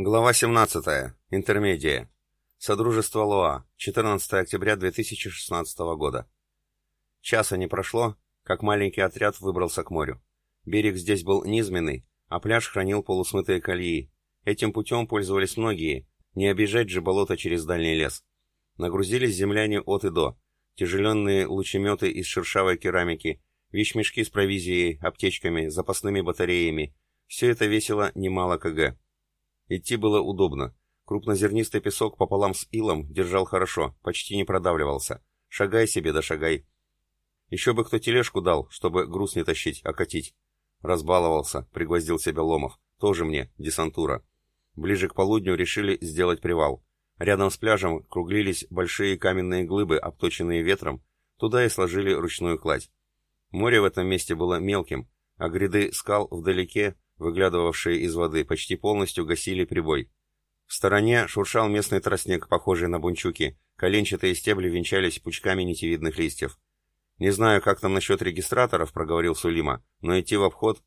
Глава 17. Интермедия. Содружество Лоа. 14 октября 2016 года. Часа не прошло, как маленький отряд выбрался к морю. Берег здесь был низменный, а пляж хранил полусмытые колеи. Этим путем пользовались многие, не обижать же болото через дальний лес. Нагрузились земляне от и до. Тяжеленные лучеметы из шершавой керамики, вещмешки с провизией, аптечками, запасными батареями. Все это весило немало кг. Идти было удобно. Крупнозернистый песок пополам с илом держал хорошо, почти не продавливался. Шагай себе да шагай. Еще бы кто тележку дал, чтобы груз не тащить, а катить. Разбаловался, пригвоздил себя Ломов. Тоже мне, десантура. Ближе к полудню решили сделать привал. Рядом с пляжем круглились большие каменные глыбы, обточенные ветром. Туда и сложили ручную кладь. Море в этом месте было мелким, а гряды скал вдалеке выглядывавшие из воды, почти полностью гасили прибой. В стороне шуршал местный тростник, похожий на бунчуки, коленчатые стебли венчались пучками нитевидных листьев. «Не знаю, как там насчет регистраторов», — проговорил Сулима, — «но идти в обход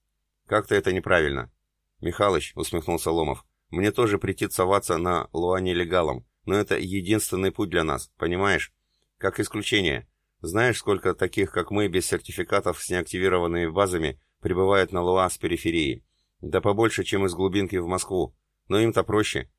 как-то это неправильно». «Михалыч», — усмехнулся Ломов, — «мне тоже претит соваться на Луане легалом, но это единственный путь для нас, понимаешь? Как исключение. Знаешь, сколько таких, как мы, без сертификатов с неактивированными базами, прибывает на Луа с периферии? Да побольше, чем из глубинки в Москву. Но им-то проще.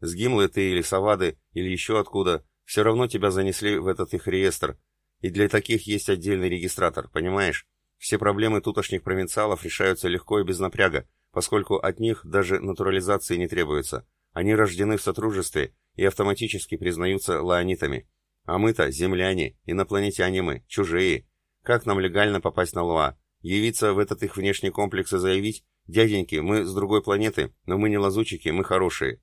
С Гимлы ты или Савады, или еще откуда, все равно тебя занесли в этот их реестр. И для таких есть отдельный регистратор, понимаешь? Все проблемы тутошних провинциалов решаются легко и без напряга, поскольку от них даже натурализации не требуется. Они рождены в сотрудничестве и автоматически признаются лаонитами. А мы-то земляне, инопланетяне мы, чужие. Как нам легально попасть на Луа? Явиться в этот их внешний комплекс и заявить, «Дяденьки, мы с другой планеты, но мы не лазутчики, мы хорошие».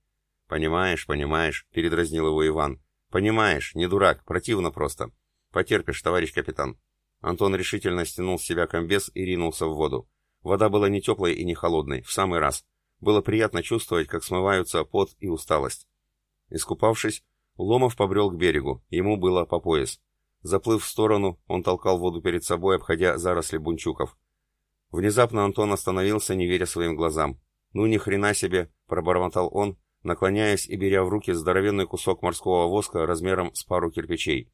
«Понимаешь, понимаешь», — передразнил его Иван. «Понимаешь, не дурак, противно просто. Потерпишь, товарищ капитан». Антон решительно стянул с себя комбез и ринулся в воду. Вода была не теплой и не холодной, в самый раз. Было приятно чувствовать, как смываются пот и усталость. Искупавшись, Ломов побрел к берегу, ему было по пояс. Заплыв в сторону, он толкал воду перед собой, обходя заросли бунчуков. Внезапно Антон остановился, не веря своим глазам. «Ну ни хрена себе!» — пробормотал он, наклоняясь и беря в руки здоровенный кусок морского воска размером с пару кирпичей.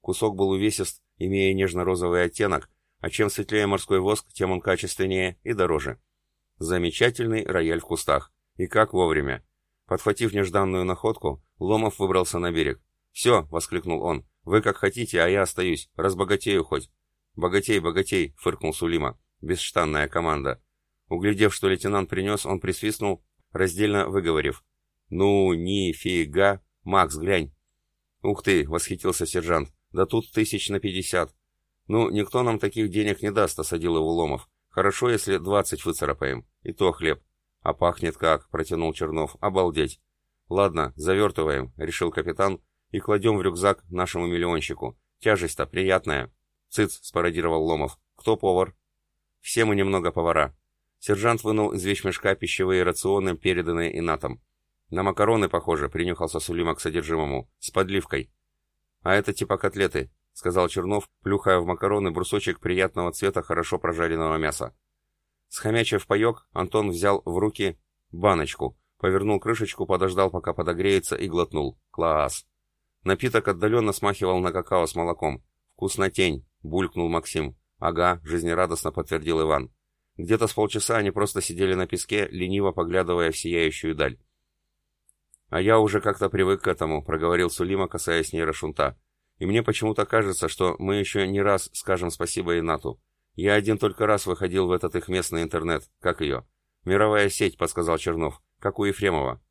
Кусок был увесист, имея нежно-розовый оттенок, а чем светлее морской воск, тем он качественнее и дороже. Замечательный рояль в кустах. И как вовремя. Подхватив нежданную находку, Ломов выбрался на берег. «Все!» — воскликнул он. «Вы как хотите, а я остаюсь. Разбогатею хоть». «Богатей, богатей!» — фыркнул Сулима. Бесштанная команда. Углядев, что лейтенант принес, он присвистнул, раздельно выговорив. «Ну, нифига! Макс, глянь!» «Ух ты!» — восхитился сержант. «Да тут тысяч на пятьдесят!» «Ну, никто нам таких денег не даст», — осадил его Ломов. «Хорошо, если двадцать выцарапаем. И то хлеб». «А пахнет как!» — протянул Чернов. «Обалдеть!» «Ладно, завертываем», — решил капитан, «и кладем в рюкзак нашему миллионщику. Тяжесть-то приятная». «Цыц!» — спародировал Ломов. «Кто повар?» Все мы немного повара. Сержант вынул из вещмешка пищевые рационы, переданные инатом. На макароны, похоже, принюхался Сулима к содержимому, с подливкой. А это типа котлеты, сказал Чернов, плюхая в макароны брусочек приятного цвета хорошо прожаренного мяса. Схомячив паек, Антон взял в руки баночку, повернул крышечку, подождал, пока подогреется, и глотнул. Класс! Напиток отдаленно смахивал на какао с молоком. «Вкуснотень!» — булькнул Максим. «Ага», — жизнерадостно подтвердил Иван. Где-то с полчаса они просто сидели на песке, лениво поглядывая в сияющую даль. «А я уже как-то привык к этому», — проговорил Сулима, касаясь нейрошунта. «И мне почему-то кажется, что мы еще не раз скажем спасибо Инату. Я один только раз выходил в этот их местный интернет. Как ее?» «Мировая сеть», — подсказал Чернов. «Как у Ефремова».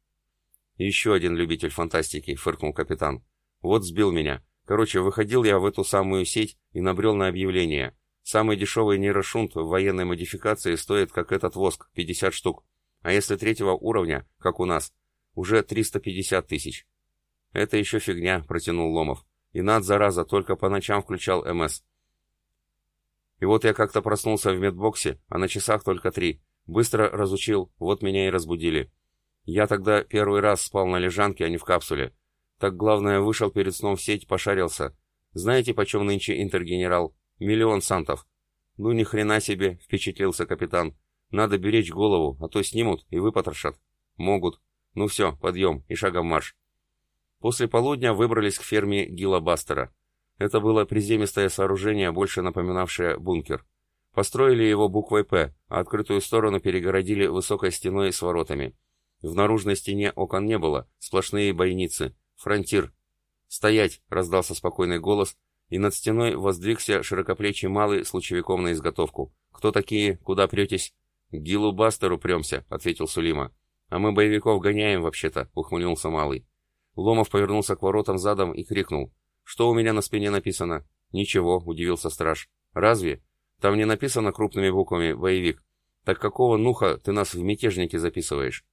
«Еще один любитель фантастики», — фыркнул капитан. «Вот сбил меня. Короче, выходил я в эту самую сеть и набрел на объявление. Самый дешевый нейрошунт в военной модификации стоит, как этот воск, 50 штук. А если третьего уровня, как у нас, уже 350 тысяч. Это еще фигня, протянул Ломов. И над, зараза, только по ночам включал МС. И вот я как-то проснулся в медбоксе, а на часах только три. Быстро разучил, вот меня и разбудили. Я тогда первый раз спал на лежанке, а не в капсуле. Так главное, вышел перед сном в сеть, пошарился. Знаете, почем нынче интергенерал? Миллион сантов. Ну ни хрена себе, впечатлился капитан. Надо беречь голову, а то снимут и выпотрошат. Могут. Ну все, подъем и шагом марш. После полудня выбрались к ферме Гила Бастера. Это было приземистое сооружение, больше напоминавшее бункер. Построили его буквой «П», а открытую сторону перегородили высокой стеной с воротами. В наружной стене окон не было, сплошные бойницы. Фронтир. «Стоять!» — раздался спокойный голос, и над стеной воздвигся широкоплечий малый с лучевиком на изготовку. «Кто такие? Куда претесь?» «Гилу Бастеру премся», — ответил Сулима. «А мы боевиков гоняем, вообще-то», — ухмыльнулся малый. Ломов повернулся к воротам задом и крикнул. «Что у меня на спине написано?» «Ничего», — удивился страж. «Разве? Там не написано крупными буквами «боевик». Так какого нуха ты нас в мятежники записываешь?»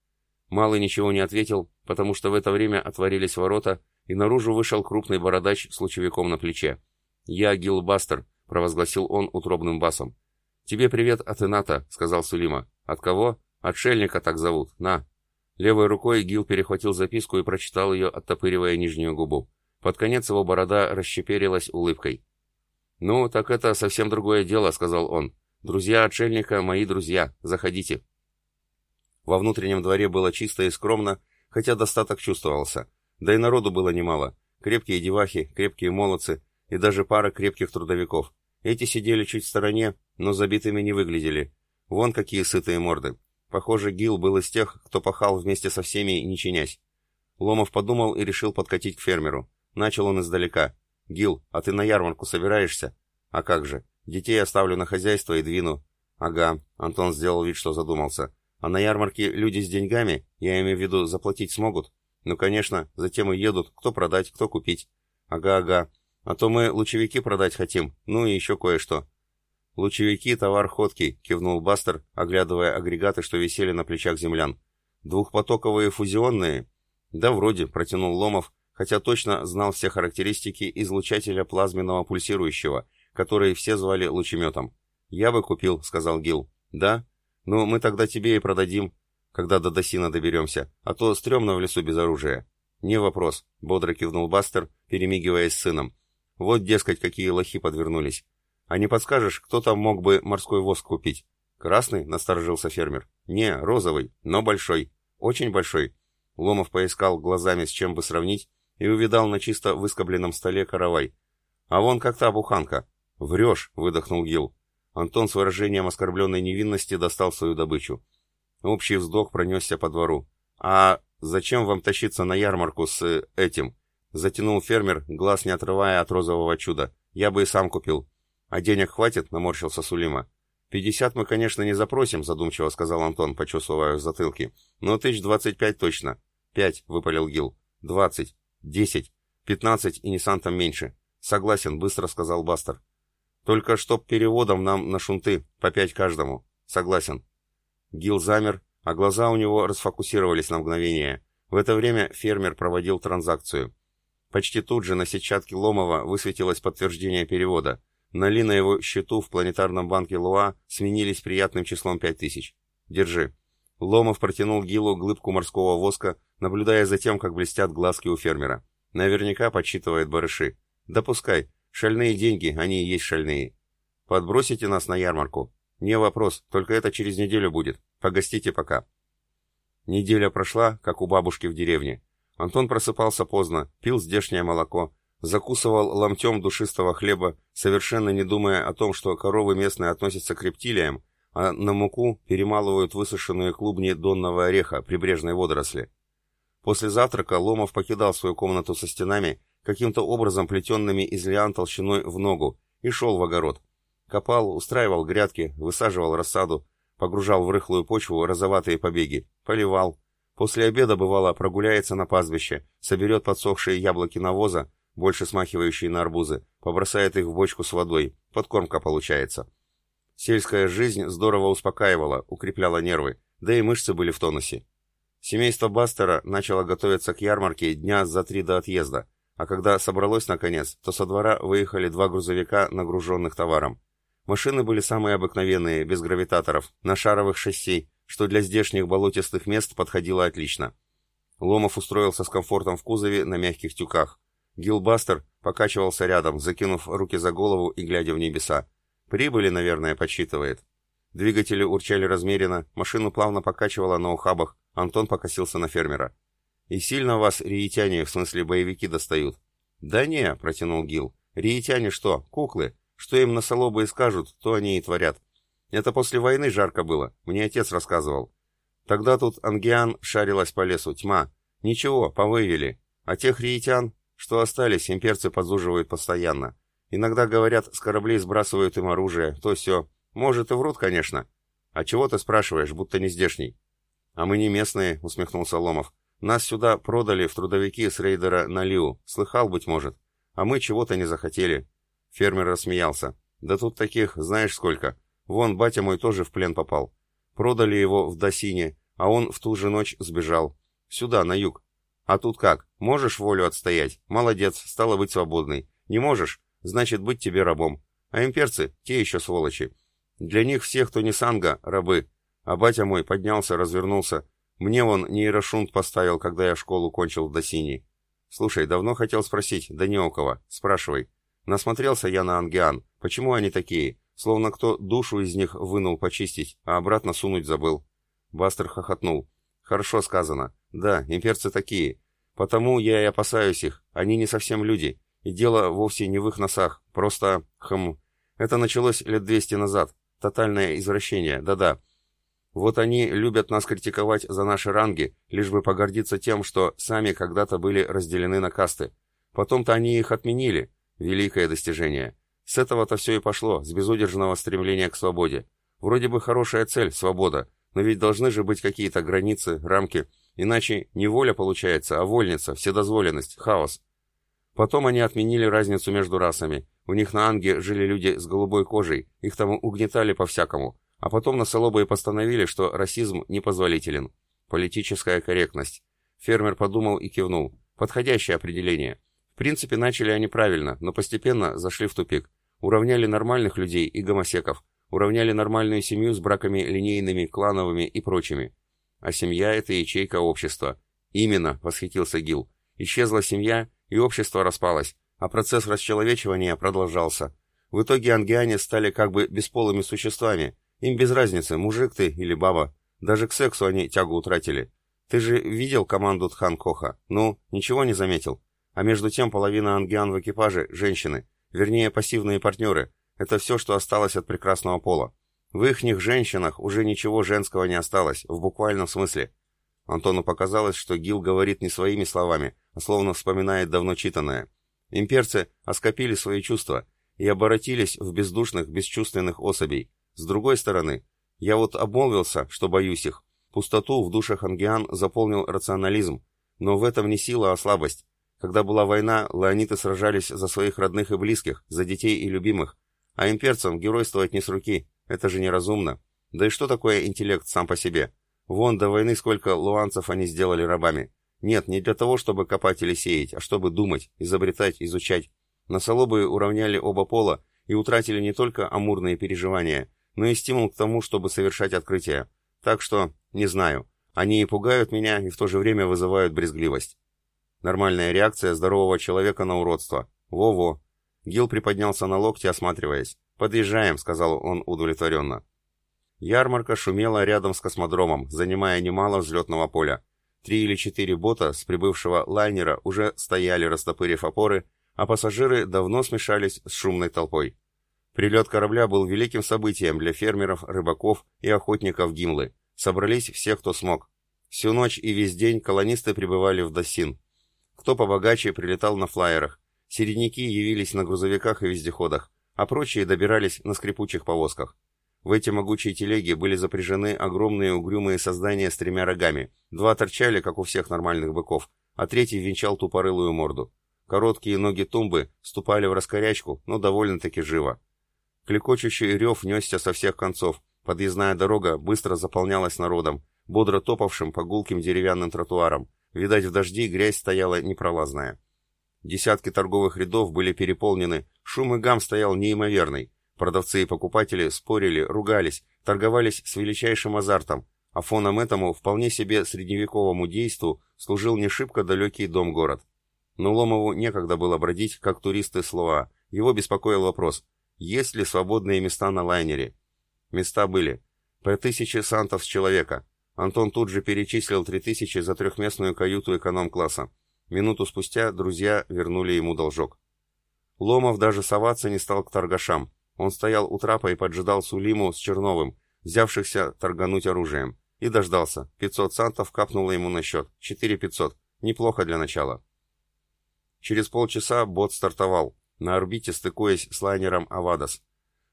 Малый ничего не ответил, потому что в это время отворились ворота, и наружу вышел крупный бородач с лучевиком на плече. «Я Гилбастер», — провозгласил он утробным басом. «Тебе привет от Ината», — сказал Сулима. «От кого?» «Отшельника так зовут. На». Левой рукой Гил перехватил записку и прочитал ее, оттопыривая нижнюю губу. Под конец его борода расщеперилась улыбкой. «Ну, так это совсем другое дело», — сказал он. «Друзья отшельника — мои друзья. Заходите». Во внутреннем дворе было чисто и скромно, хотя достаток чувствовался. Да и народу было немало. Крепкие девахи, крепкие молодцы и даже пара крепких трудовиков. Эти сидели чуть в стороне, но забитыми не выглядели. Вон какие сытые морды. Похоже, Гил был из тех, кто пахал вместе со всеми, не чинясь. Ломов подумал и решил подкатить к фермеру. Начал он издалека. «Гил, а ты на ярмарку собираешься?» «А как же? Детей оставлю на хозяйство и двину». «Ага», — Антон сделал вид, что задумался. «А на ярмарке люди с деньгами, я имею в виду, заплатить смогут?» «Ну, конечно, затем и едут, кто продать, кто купить». «Ага, ага. А то мы лучевики продать хотим, ну и еще кое-что». «Лучевики — товар ходкий», — кивнул Бастер, оглядывая агрегаты, что висели на плечах землян. «Двухпотоковые фузионные?» «Да вроде», — протянул Ломов, хотя точно знал все характеристики излучателя плазменного пульсирующего, который все звали лучеметом. «Я бы купил», — сказал Гил. «Да? Ну, мы тогда тебе и продадим, когда до Досина доберемся, а то стрёмно в лесу без оружия». «Не вопрос», — бодро кивнул Бастер, перемигиваясь с сыном. «Вот, дескать, какие лохи подвернулись. «А не подскажешь, кто там мог бы морской воск купить?» «Красный?» — насторожился фермер. «Не, розовый, но большой. Очень большой». Ломов поискал глазами, с чем бы сравнить, и увидал на чисто выскобленном столе каравай. «А вон как та буханка». «Врешь!» — выдохнул Гил. Антон с выражением оскорбленной невинности достал свою добычу. Общий вздох пронесся по двору. «А зачем вам тащиться на ярмарку с э, этим?» Затянул фермер, глаз не отрывая от розового чуда. «Я бы и сам купил. «А денег хватит?» — наморщился Сулима. «Пятьдесят мы, конечно, не запросим», — задумчиво сказал Антон, почесывая в затылке. «Но тысяч двадцать пять точно». «Пять», — выпалил Гил. «Двадцать. Десять. Пятнадцать и не сантом меньше». «Согласен», — быстро сказал Бастер. «Только чтоб переводом нам на шунты, по пять каждому». «Согласен». Гил замер, а глаза у него расфокусировались на мгновение. В это время фермер проводил транзакцию. Почти тут же на сетчатке Ломова высветилось подтверждение перевода. Нали на его счету в планетарном банке Луа сменились приятным числом 5000. Держи. Ломов протянул Гилу глыбку морского воска, наблюдая за тем, как блестят глазки у фермера. Наверняка подсчитывает барыши. Да пускай. Шальные деньги, они и есть шальные. Подбросите нас на ярмарку. Не вопрос, только это через неделю будет. Погостите пока. Неделя прошла, как у бабушки в деревне. Антон просыпался поздно, пил здешнее молоко, закусывал ломтем душистого хлеба, совершенно не думая о том, что коровы местные относятся к рептилиям, а на муку перемалывают высушенные клубни донного ореха, прибрежной водоросли. После завтрака Ломов покидал свою комнату со стенами, каким-то образом плетенными из лиан толщиной в ногу, и шел в огород. Копал, устраивал грядки, высаживал рассаду, погружал в рыхлую почву розоватые побеги, поливал. После обеда, бывало, прогуляется на пастбище, соберет подсохшие яблоки навоза, больше смахивающие на арбузы, побросает их в бочку с водой, подкормка получается. Сельская жизнь здорово успокаивала, укрепляла нервы, да и мышцы были в тонусе. Семейство Бастера начало готовиться к ярмарке дня за три до отъезда, а когда собралось наконец, то со двора выехали два грузовика, нагруженных товаром. Машины были самые обыкновенные, без гравитаторов, на шаровых шасси, что для здешних болотистых мест подходило отлично. Ломов устроился с комфортом в кузове на мягких тюках. Гилбастер покачивался рядом, закинув руки за голову и глядя в небеса. Прибыли, наверное, подсчитывает. Двигатели урчали размеренно, машину плавно покачивало на ухабах, Антон покосился на фермера. «И сильно вас риетяне, в смысле боевики, достают?» «Да не», — протянул Гил. «Риетяне что, куклы? Что им на солобы и скажут, то они и творят. Это после войны жарко было, мне отец рассказывал. Тогда тут ангиан шарилась по лесу, тьма. Ничего, повывели. А тех риетян, что остались, имперцы подзуживают постоянно. Иногда, говорят, с кораблей сбрасывают им оружие, то все. Может, и врут, конечно. А чего ты спрашиваешь, будто не здешний? А мы не местные, усмехнулся Ломов. Нас сюда продали в трудовики с рейдера на Лиу. Слыхал, быть может. А мы чего-то не захотели. Фермер рассмеялся. Да тут таких, знаешь сколько. Вон, батя мой тоже в плен попал. Продали его в Досине, а он в ту же ночь сбежал. Сюда, на юг. А тут как? Можешь волю отстоять? Молодец, стало быть свободной. Не можешь? Значит, быть тебе рабом. А имперцы, те еще сволочи. Для них всех, кто не санга, рабы. А батя мой поднялся, развернулся. Мне он нейрошунт поставил, когда я школу кончил в Досине. Слушай, давно хотел спросить, да не у кого. Спрашивай. Насмотрелся я на ангиан. Почему они такие? Словно кто душу из них вынул почистить, а обратно сунуть забыл. Бастер хохотнул. Хорошо сказано. Да, имперцы такие. Потому я и опасаюсь их. Они не совсем люди. И дело вовсе не в их носах. Просто, хм... Это началось лет двести назад. Тотальное извращение, да-да. Вот они любят нас критиковать за наши ранги, лишь бы погордиться тем, что сами когда-то были разделены на касты. Потом-то они их отменили. Великое достижение. С этого-то все и пошло, с безудержного стремления к свободе. Вроде бы хорошая цель, свобода, но ведь должны же быть какие-то границы, рамки, иначе не воля получается, а вольница, вседозволенность, хаос. Потом они отменили разницу между расами. У них на Анге жили люди с голубой кожей, их там угнетали по-всякому. А потом на Солобы постановили, что расизм непозволителен. Политическая корректность. Фермер подумал и кивнул. Подходящее определение. Принципе, начали они правильно, но постепенно зашли в тупик. Уравняли нормальных людей и гомосеков. Уравняли нормальную семью с браками линейными, клановыми и прочими. А семья — это ячейка общества. Именно, восхитился Гил. Исчезла семья, и общество распалось, а процесс расчеловечивания продолжался. В итоге ангиане стали как бы бесполыми существами. Им без разницы, мужик ты или баба. Даже к сексу они тягу утратили. Ты же видел команду Тхан Коха? Ну, ничего не заметил? А между тем половина ангиан в экипаже – женщины. Вернее, пассивные партнеры. Это все, что осталось от прекрасного пола. В ихних женщинах уже ничего женского не осталось, в буквальном смысле. Антону показалось, что Гил говорит не своими словами, а словно вспоминает давно читанное. Имперцы оскопили свои чувства и оборотились в бездушных, бесчувственных особей. С другой стороны, я вот обмолвился, что боюсь их. Пустоту в душах ангиан заполнил рационализм, но в этом не сила, а слабость. Когда была война, леониты сражались за своих родных и близких, за детей и любимых, а имперцам геройствовать не с руки, это же неразумно. Да и что такое интеллект сам по себе? Вон до войны сколько луанцев они сделали рабами. Нет, не для того, чтобы копать или сеять, а чтобы думать, изобретать, изучать. На Солобы уравняли оба пола и утратили не только амурные переживания, но и стимул к тому, чтобы совершать открытия. Так что, не знаю, они и пугают меня, и в то же время вызывают брезгливость. Нормальная реакция здорового человека на уродство. Во-во. Гил приподнялся на локте, осматриваясь. «Подъезжаем», — сказал он удовлетворенно. Ярмарка шумела рядом с космодромом, занимая немало взлетного поля. Три или четыре бота с прибывшего лайнера уже стояли, растопырив опоры, а пассажиры давно смешались с шумной толпой. Прилет корабля был великим событием для фермеров, рыбаков и охотников Гимлы. Собрались все, кто смог. Всю ночь и весь день колонисты пребывали в Досин. Кто побогаче прилетал на флайерах. Середняки явились на грузовиках и вездеходах, а прочие добирались на скрипучих повозках. В эти могучие телеги были запряжены огромные угрюмые создания с тремя рогами. Два торчали, как у всех нормальных быков, а третий венчал тупорылую морду. Короткие ноги тумбы ступали в раскорячку, но довольно-таки живо. Клекочущий рев несся со всех концов. Подъездная дорога быстро заполнялась народом, бодро топавшим по гулким деревянным тротуарам. Видать, в дожди грязь стояла непролазная. Десятки торговых рядов были переполнены, шум и гам стоял неимоверный. Продавцы и покупатели спорили, ругались, торговались с величайшим азартом, а фоном этому вполне себе средневековому действу служил не шибко далекий дом-город. Но Ломову некогда было бродить, как туристы слова. Его беспокоил вопрос, есть ли свободные места на лайнере. Места были. По тысяче сантов с человека. Антон тут же перечислил 3000 за трехместную каюту эконом-класса. Минуту спустя друзья вернули ему должок. Ломов даже соваться не стал к торгашам. Он стоял у трапа и поджидал Сулиму с Черновым, взявшихся торгануть оружием. И дождался. 500 сантов капнуло ему на счет. 4500. Неплохо для начала. Через полчаса бот стартовал, на орбите стыкуясь с лайнером «Авадос».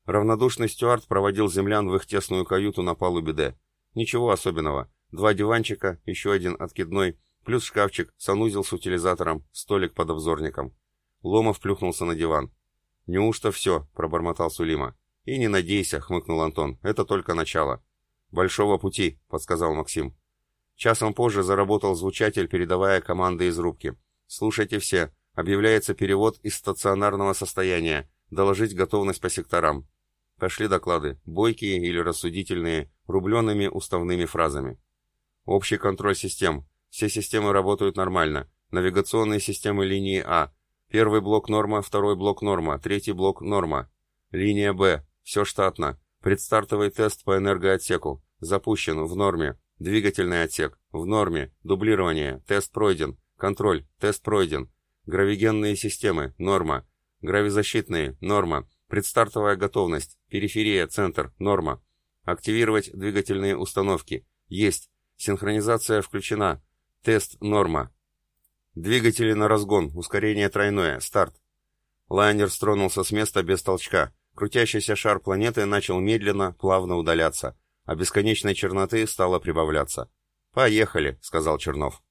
Равнодушный стюард проводил землян в их тесную каюту на палубе «Д». Ничего особенного. Два диванчика, еще один откидной, плюс шкафчик, санузел с утилизатором, столик под обзорником. Ломов плюхнулся на диван. «Неужто все?» — пробормотал Сулима. «И не надейся», — хмыкнул Антон. «Это только начало». «Большого пути», — подсказал Максим. Часом позже заработал звучатель, передавая команды из рубки. «Слушайте все. Объявляется перевод из стационарного состояния. Доложить готовность по секторам». Пошли доклады, бойкие или рассудительные, рубленными уставными фразами. Общий контроль систем. Все системы работают нормально. Навигационные системы линии А. Первый блок норма, второй блок норма, третий блок норма. Линия Б. Все штатно. Предстартовый тест по энергоотсеку. Запущен, в норме. Двигательный отсек. В норме. Дублирование. Тест пройден. Контроль. Тест пройден. Гравигенные системы. Норма. Гравизащитные. Норма. Предстартовая готовность. Периферия. Центр. Норма. Активировать двигательные установки. Есть. Синхронизация включена. Тест. Норма. Двигатели на разгон. Ускорение тройное. Старт. Лайнер стронулся с места без толчка. Крутящийся шар планеты начал медленно, плавно удаляться, а бесконечной черноты стало прибавляться. «Поехали», — сказал Чернов.